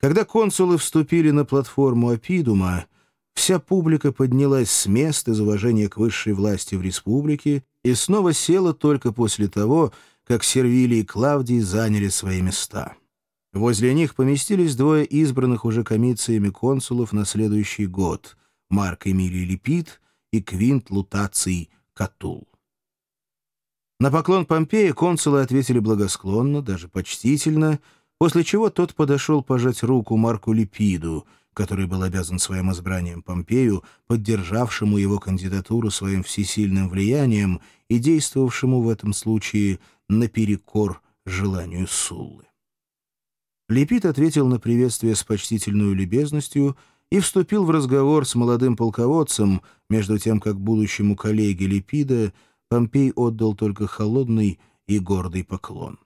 Когда консулы вступили на платформу Апидума, вся публика поднялась с мест из уважения к высшей власти в республике и снова села только после того, как Сервилий и Клавдий заняли свои места. Возле них поместились двое избранных уже комициями консулов на следующий год — Марк Эмилий Липид и Квинт Лутаций Катул. На поклон Помпея консулы ответили благосклонно, даже почтительно, после чего тот подошел пожать руку Марку Липиду, который был обязан своим избранием Помпею, поддержавшему его кандидатуру своим всесильным влиянием и действовавшему в этом случае наперекор желанию Суллы. Лепит ответил на приветствие с почтительной любезностью и вступил в разговор с молодым полководцем, между тем, как будущему коллеге Лепида Помпей отдал только холодный и гордый поклон.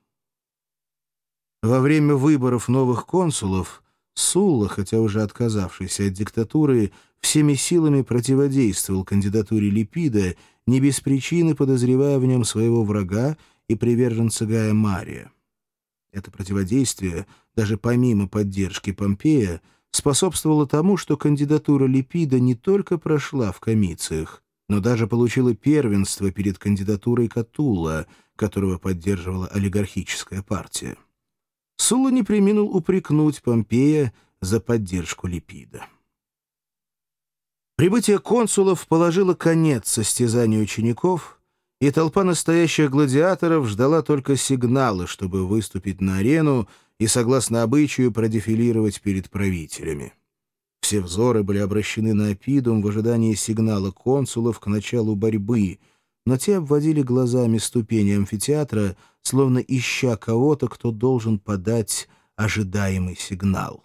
Во время выборов новых консулов Сулла, хотя уже отказавшийся от диктатуры, всеми силами противодействовал кандидатуре Липида, не без причины подозревая в нем своего врага и приверженца Гая Мария. Это противодействие, даже помимо поддержки Помпея, способствовало тому, что кандидатура Липида не только прошла в комициях, но даже получила первенство перед кандидатурой Катула, которого поддерживала олигархическая партия. Сула не приминул упрекнуть Помпея за поддержку Липида. Прибытие консулов положило конец состязанию учеников — и толпа настоящих гладиаторов ждала только сигнала, чтобы выступить на арену и, согласно обычаю, продефилировать перед правителями. Все взоры были обращены на Апидум в ожидании сигнала консулов к началу борьбы, но те обводили глазами ступени амфитеатра, словно ища кого-то, кто должен подать ожидаемый сигнал.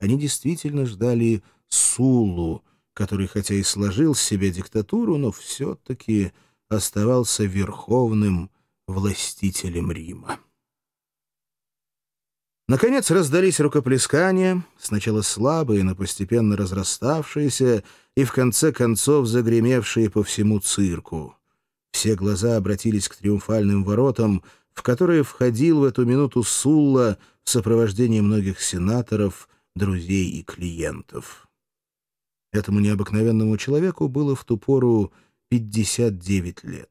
Они действительно ждали Сулу, который хотя и сложил с себя диктатуру, но все-таки оставался верховным властителем Рима. Наконец раздались рукоплескания, сначала слабые, но постепенно разраставшиеся, и в конце концов загремевшие по всему цирку. Все глаза обратились к триумфальным воротам, в которые входил в эту минуту Сулла в сопровождении многих сенаторов, друзей и клиентов. Этому необыкновенному человеку было в ту пору 59 лет.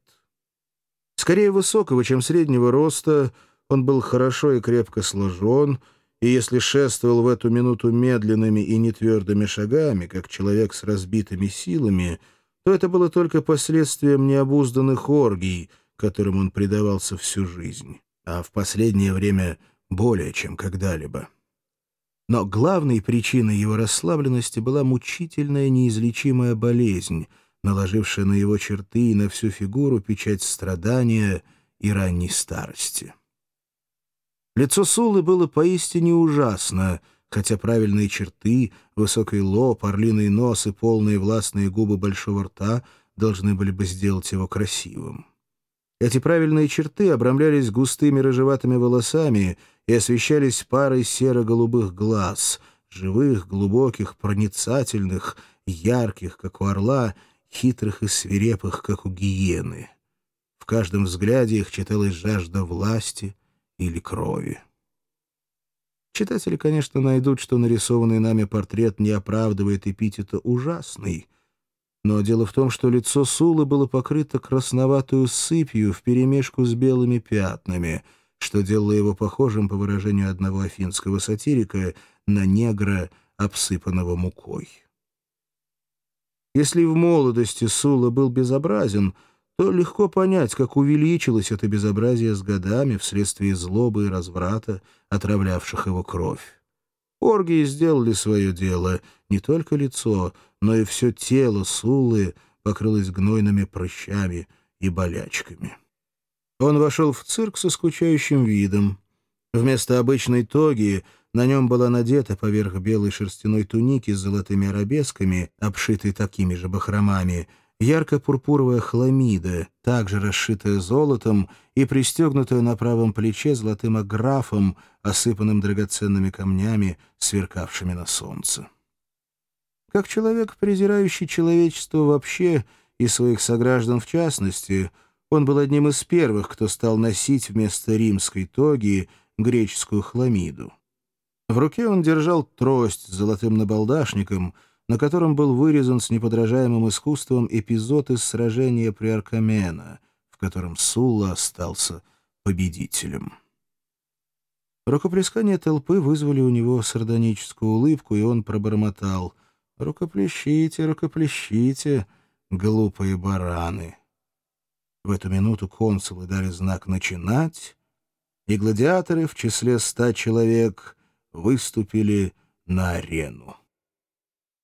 Скорее высокого, чем среднего роста, он был хорошо и крепко сложен, и если шествовал в эту минуту медленными и нетвердыми шагами, как человек с разбитыми силами, то это было только последствием необузданных оргий, которым он предавался всю жизнь, а в последнее время более чем когда-либо. Но главной причиной его расслабленности была мучительная неизлечимая болезнь — наложившая на его черты и на всю фигуру печать страдания и ранней старости. Лицо Сулы было поистине ужасно, хотя правильные черты, высокий лоб, орлиный нос и полные властные губы большого рта должны были бы сделать его красивым. Эти правильные черты обрамлялись густыми рыжеватыми волосами и освещались парой серо-голубых глаз, живых, глубоких, проницательных, ярких, как у орла, хитрых и свирепых, как у гиены. В каждом взгляде их читалась жажда власти или крови. Читатели, конечно, найдут, что нарисованный нами портрет не оправдывает эпитета «ужасный», но дело в том, что лицо Сулы было покрыто красноватую сыпью вперемешку с белыми пятнами, что делало его похожим, по выражению одного афинского сатирика, на негра, обсыпанного мукой. Если в молодости Сула был безобразен, то легко понять, как увеличилось это безобразие с годами вследствие злобы и разврата, отравлявших его кровь. Оргии сделали свое дело, не только лицо, но и все тело Сулы покрылось гнойными прыщами и болячками. Он вошел в цирк со скучающим видом. Вместо обычной тоги на нем была надета поверх белой шерстяной туники с золотыми арабесками, обшитой такими же бахромами, ярко-пурпуровая хламида, также расшитая золотом и пристегнутая на правом плече золотым аграфом, осыпанным драгоценными камнями, сверкавшими на солнце. Как человек, презирающий человечество вообще и своих сограждан в частности, он был одним из первых, кто стал носить вместо римской тоги греческую хламиду. В руке он держал трость с золотым набалдашником, на котором был вырезан с неподражаемым искусством эпизод из сражения при Аркамена, в котором Сулла остался победителем. Рукоплескания толпы вызвали у него сардоническую улыбку, и он пробормотал «Рукоплещите, рукоплещите, глупые бараны». В эту минуту консулы дали знак «начинать», и гладиаторы в числе ста человек выступили на арену.